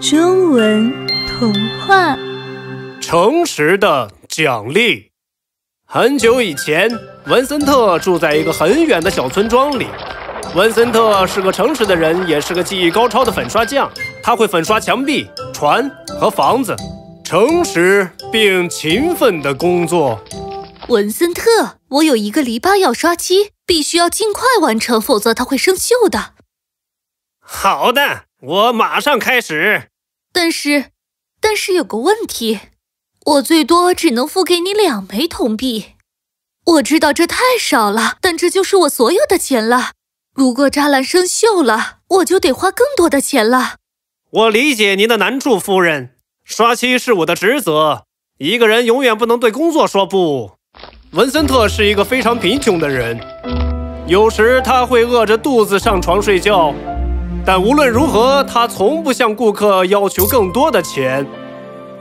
中文童话：诚实的奖励。很久以前，文森特住在一个很远的小村庄里。文森特是个诚实的人，也是个技艺高超的粉刷匠。他会粉刷墙壁、船和房子，诚实并勤奋的工作。文森特，我有一个篱笆要刷漆，必须要尽快完成，否则它会生锈的。好的，我马上开始。但是，但是有个问题，我最多只能付给你两枚铜币。我知道这太少了，但这就是我所有的钱了。如果栅栏生锈了，我就得花更多的钱了。我理解您的难处，夫人。刷漆是我的职责。一个人永远不能对工作说不。文森特是一个非常贫穷的人，有时他会饿着肚子上床睡觉。但无论如何，他从不向顾客要求更多的钱。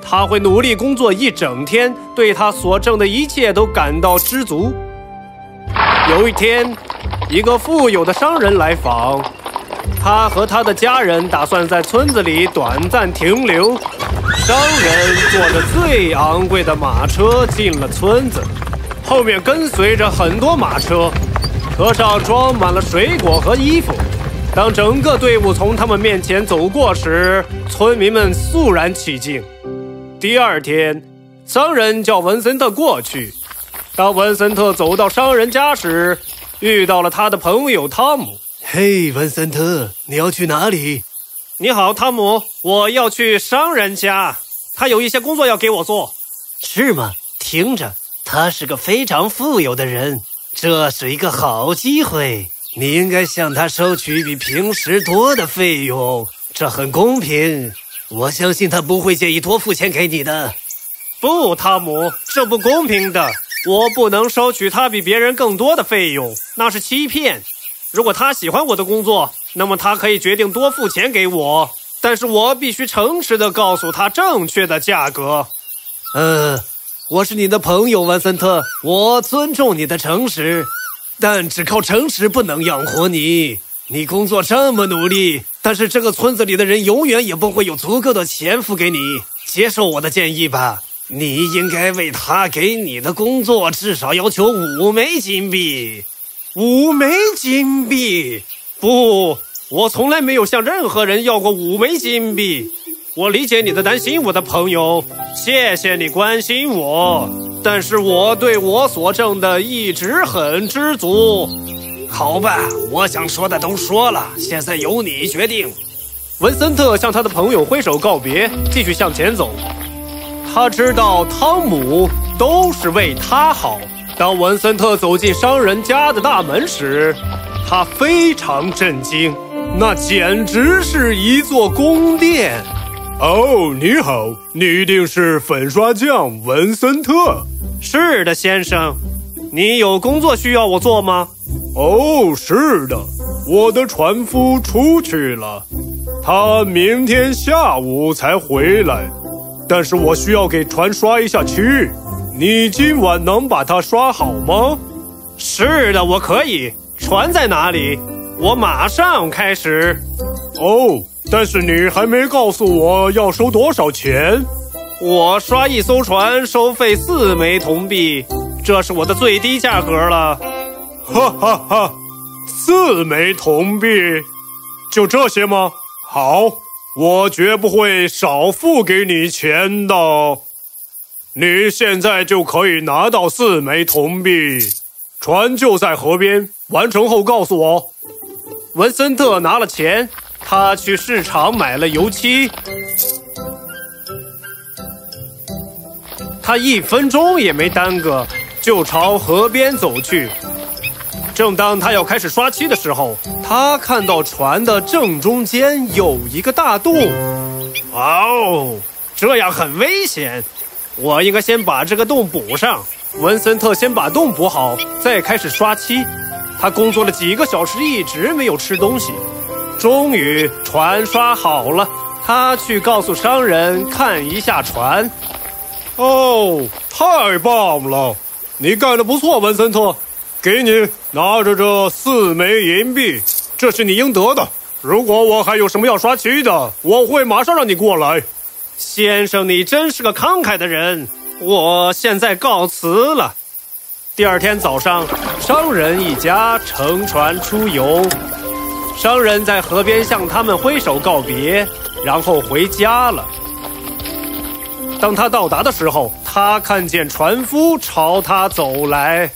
他会努力工作一整天，对他所挣的一切都感到知足。有一天，一个富有的商人来访，他和他的家人打算在村子里短暂停留。商人坐着最昂贵的马车进了村子，后面跟随着很多马车，车上装满了水果和衣服。当整个队伍从他们面前走过时，村民们肃然起敬。第二天，商人叫文森特过去。当文森特走到商人家时，遇到了他的朋友汤姆。嘿，文森特，你要去哪里？你好，汤姆，我要去商人家，他有一些工作要给我做。是吗？听着，他是个非常富有的人，这是一个好机会。你应该向他收取比平时多的费用，这很公平。我相信他不会介意多付钱给你的。不，汤姆，这不公平的。我不能收取他比别人更多的费用，那是欺骗。如果他喜欢我的工作，那么他可以决定多付钱给我，但是我必须诚实的告诉他正确的价格。呃，我是你的朋友文森特，我尊重你的诚实。但只靠诚实不能养活你。你工作这么努力，但是这个村子里的人永远也不会有足够的钱付给你。接受我的建议吧，你应该为他给你的工作至少要求五枚金币。五枚金币？不，我从来没有向任何人要过五枚金币。我理解你的担心，我的朋友，谢谢你关心我。但是我对我所挣的一直很知足。好吧，我想说的都说了，现在由你决定。文森特向他的朋友挥手告别，继续向前走。他知道汤姆都是为他好。当文森特走进商人家的大门时，他非常震惊，那简直是一座宫殿。哦，你好，你一定是粉刷匠文森特。是的，先生，你有工作需要我做吗？哦，是的，我的船夫出去了，他明天下午才回来，但是我需要给船刷一下漆，你今晚能把它刷好吗？是的，我可以。船在哪里？我马上开始。哦，但是你还没告诉我要收多少钱。我刷一艘船收费四枚铜币，这是我的最低价格了。哈哈哈，四枚铜币，就这些吗？好，我绝不会少付给你钱的。你现在就可以拿到四枚铜币，船就在河边，完成后告诉我。文森特拿了钱，他去市场买了油漆。他一分钟也没耽搁，就朝河边走去。正当他要开始刷漆的时候，他看到船的正中间有一个大洞。哦，这样很危险！我应该先把这个洞补上。文森特先把洞补好，再开始刷漆。他工作了几个小时，一直没有吃东西。终于，船刷好了。他去告诉商人看一下船。哦，太棒了！你干得不错，文森特。给你拿着这四枚银币，这是你应得的。如果我还有什么要刷漆的，我会马上让你过来。先生，你真是个慷慨的人。我现在告辞了。第二天早上，商人一家乘船出游。商人在河边向他们挥手告别，然后回家了。当他到达的时候，他看见船夫朝他走来。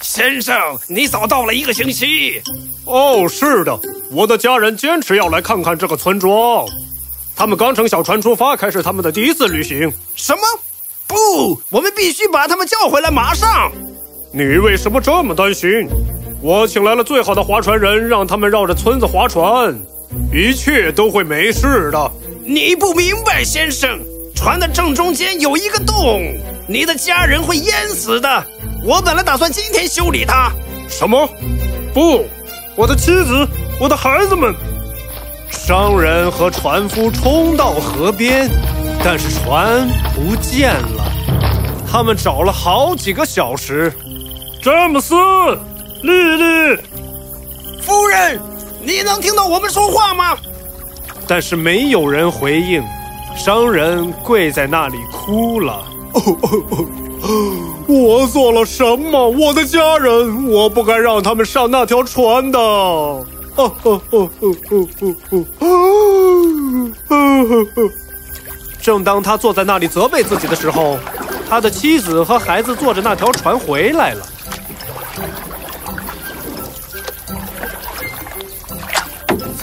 先生，你早到了一个星期。哦，是的，我的家人坚持要来看看这个村庄。他们刚乘小船出发，开始他们的第一次旅行。什么？不，我们必须把他们叫回来，马上！你为什么这么担心？我请来了最好的划船人，让他们绕着村子划船，一切都会没事的。你不明白，先生，船的正中间有一个洞，你的家人会淹死的。我本来打算今天修理它。什么？不，我的妻子，我的孩子们。商人和船夫冲到河边，但是船不见了。他们找了好几个小时。詹姆斯，莉莉，夫人，你能听到我们说话吗？但是没有人回应。商人跪在那里哭了。我做了什么？我的家人，我不该让他们上那条船的。哦哦哦哦哦哦哦！正当他坐在那里责备自己的时候，他的妻子和孩子坐着那条船回来了。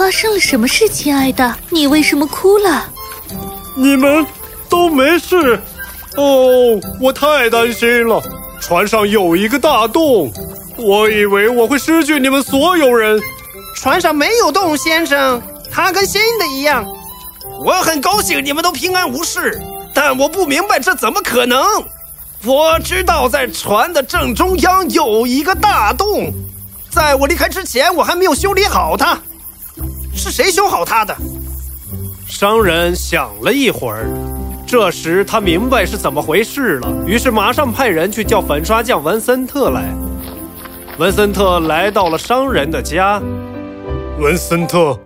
发生了什么事，亲爱的？你为什么哭了？你们都没事？哦，我太担心了。船上有一个大洞，我以为我会失去你们所有人。船上没有洞，先生，它跟新的一样。我很高兴你们都平安无事，但我不明白这怎么可能。我知道在船的正中央有一个大洞，在我离开之前，我还没有修理好它。是谁修好它的？商人想了一会儿，这时他明白是怎么回事了，于是马上派人去叫粉刷匠文森特来。文森特来到了商人的家。文森特，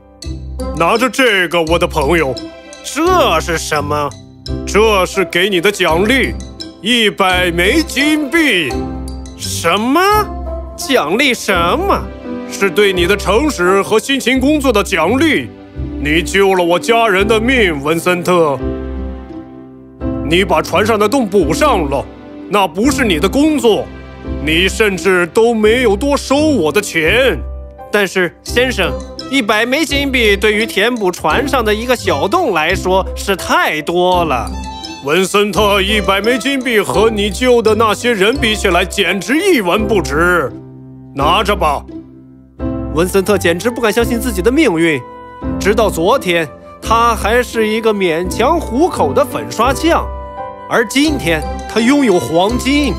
拿着这个，我的朋友，这是什么？这是给你的奖励，一百枚金币。什么？奖励什么？是对你的诚实和辛勤工作的奖励。你救了我家人的命，文森特。你把船上的洞补上了，那不是你的工作，你甚至都没有多收我的钱。但是，先生，一百枚金币对于填补船上的一个小洞来说是太多了。文森特，一百枚金币和你救的那些人比起来，简直一文不值。拿着吧。文森特简直不敢相信自己的命运。直到昨天，他还是一个勉强糊口的粉刷匠，而今天他拥有黄金。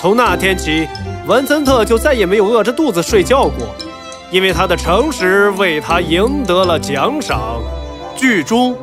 从那天起，文森特就再也没有饿着肚子睡觉过。因为他的诚实为他赢得了奖赏。剧中